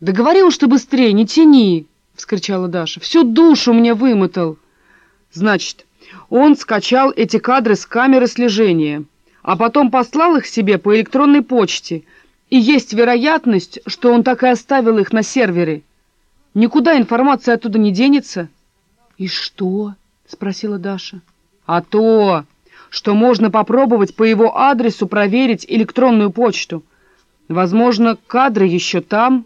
«Да говорил, что быстрее, не тяни!» — вскричала Даша. «Всю душу мне вымотал!» «Значит, он скачал эти кадры с камеры слежения, а потом послал их себе по электронной почте, и есть вероятность, что он так и оставил их на сервере. Никуда информация оттуда не денется». «И что?» — спросила Даша. «А то, что можно попробовать по его адресу проверить электронную почту. Возможно, кадры еще там».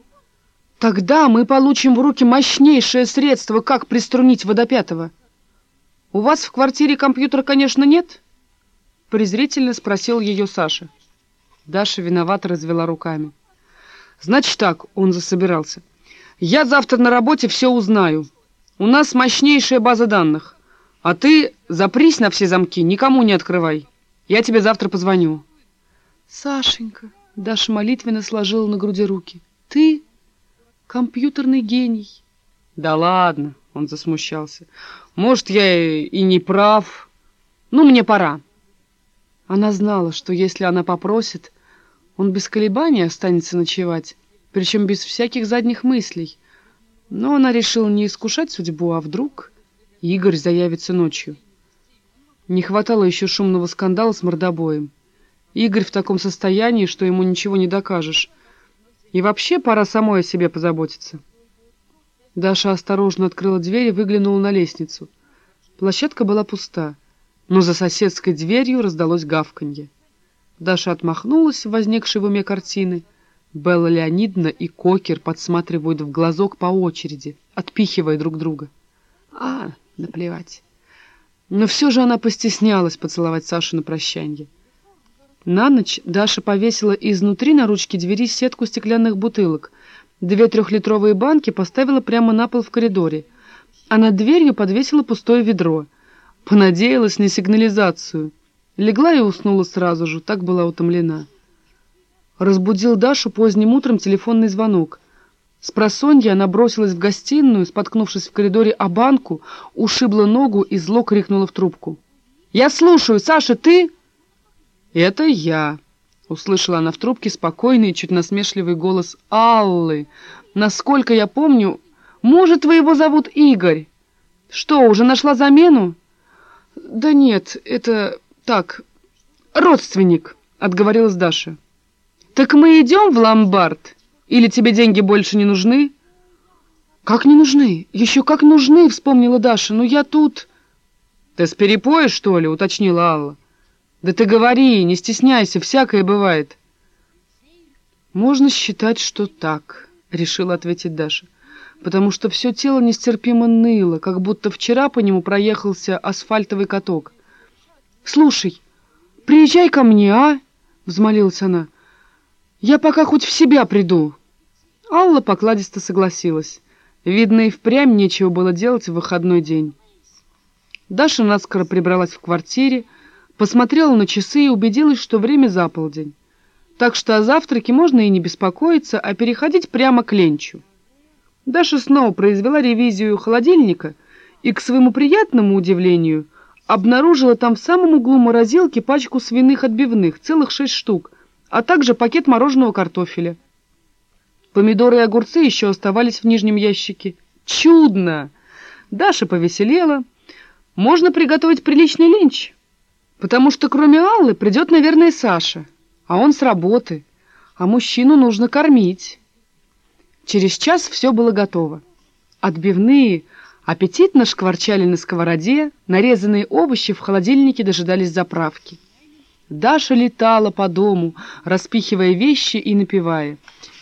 Тогда мы получим в руки мощнейшее средство, как приструнить водопятого. У вас в квартире компьютера, конечно, нет? Презрительно спросил ее Саша. Даша виновато развела руками. Значит так, он засобирался. Я завтра на работе все узнаю. У нас мощнейшая база данных. А ты запрись на все замки, никому не открывай. Я тебе завтра позвоню. Сашенька, Даша молитвенно сложила на груди руки. Ты компьютерный гений. Да ладно, он засмущался. Может, я и не прав. Ну, мне пора. Она знала, что если она попросит, он без колебаний останется ночевать, причем без всяких задних мыслей. Но она решила не искушать судьбу, а вдруг Игорь заявится ночью. Не хватало еще шумного скандала с мордобоем. Игорь в таком состоянии, что ему ничего не докажешь. И вообще пора самой о себе позаботиться. Даша осторожно открыла дверь и выглянула на лестницу. Площадка была пуста, но за соседской дверью раздалось гавканье. Даша отмахнулась, возникшей в уме картины. Белла Леонидовна и Кокер подсматривают в глазок по очереди, отпихивая друг друга. А, наплевать. Но все же она постеснялась поцеловать Сашу на прощанье. На ночь Даша повесила изнутри на ручке двери сетку стеклянных бутылок. Две трехлитровые банки поставила прямо на пол в коридоре, а над дверью подвесила пустое ведро. Понадеялась на сигнализацию. Легла и уснула сразу же, так была утомлена. Разбудил Дашу поздним утром телефонный звонок. С просонья она бросилась в гостиную, споткнувшись в коридоре о банку, ушибла ногу и зло крикнула в трубку. «Я слушаю! Саша, ты...» «Это я», — услышала она в трубке спокойный чуть насмешливый голос Аллы. «Насколько я помню, может, твоего зовут Игорь? Что, уже нашла замену?» «Да нет, это так, родственник», — отговорилась Даша. «Так мы идем в ломбард? Или тебе деньги больше не нужны?» «Как не нужны? Еще как нужны!» — вспомнила Даша. «Но я тут...» «Ты с перепоя, что ли?» — уточнила Алла. «Да ты говори, не стесняйся, всякое бывает». «Можно считать, что так», — решила ответить Даша, потому что все тело нестерпимо ныло, как будто вчера по нему проехался асфальтовый каток. «Слушай, приезжай ко мне, а?» — взмолилась она. «Я пока хоть в себя приду». Алла покладисто согласилась. Видно, и впрямь нечего было делать в выходной день. Даша наскоро прибралась в квартире, посмотрела на часы и убедилась, что время за полдень. Так что о завтраке можно и не беспокоиться, а переходить прямо к ленчу. Даша снова произвела ревизию холодильника и, к своему приятному удивлению, обнаружила там в самом углу морозилки пачку свиных отбивных, целых шесть штук, а также пакет мороженого картофеля. Помидоры и огурцы еще оставались в нижнем ящике. Чудно! Даша повеселела. Можно приготовить приличный ленч потому что кроме Аллы придет, наверное, Саша, а он с работы, а мужчину нужно кормить. Через час все было готово. Отбивные аппетитно шкварчали на сковороде, нарезанные овощи в холодильнике дожидались заправки. Даша летала по дому, распихивая вещи и напевая.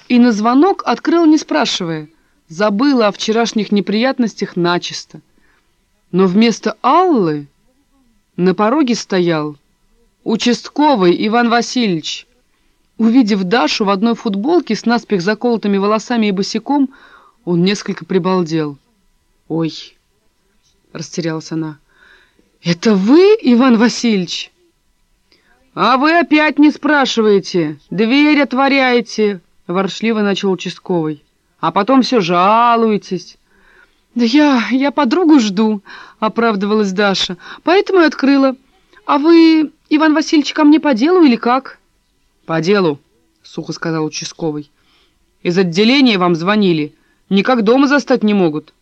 И на звонок открыл, не спрашивая. Забыла о вчерашних неприятностях начисто. Но вместо Аллы на пороге стоял участковый Иван Васильевич. Увидев Дашу в одной футболке с наспех заколотыми волосами и босиком, он несколько прибалдел. «Ой!» — растерялась она. «Это вы, Иван Васильевич?» «А вы опять не спрашиваете, дверь отворяете!» — воршливо начал участковый. «А потом все жалуетесь». «Да я... я подругу жду», — оправдывалась Даша. «Поэтому и открыла. А вы, Иван Васильевич, ко мне по делу или как?» «По делу», — сухо сказал участковый. Из отделения вам звонили. Никак дома застать не могут».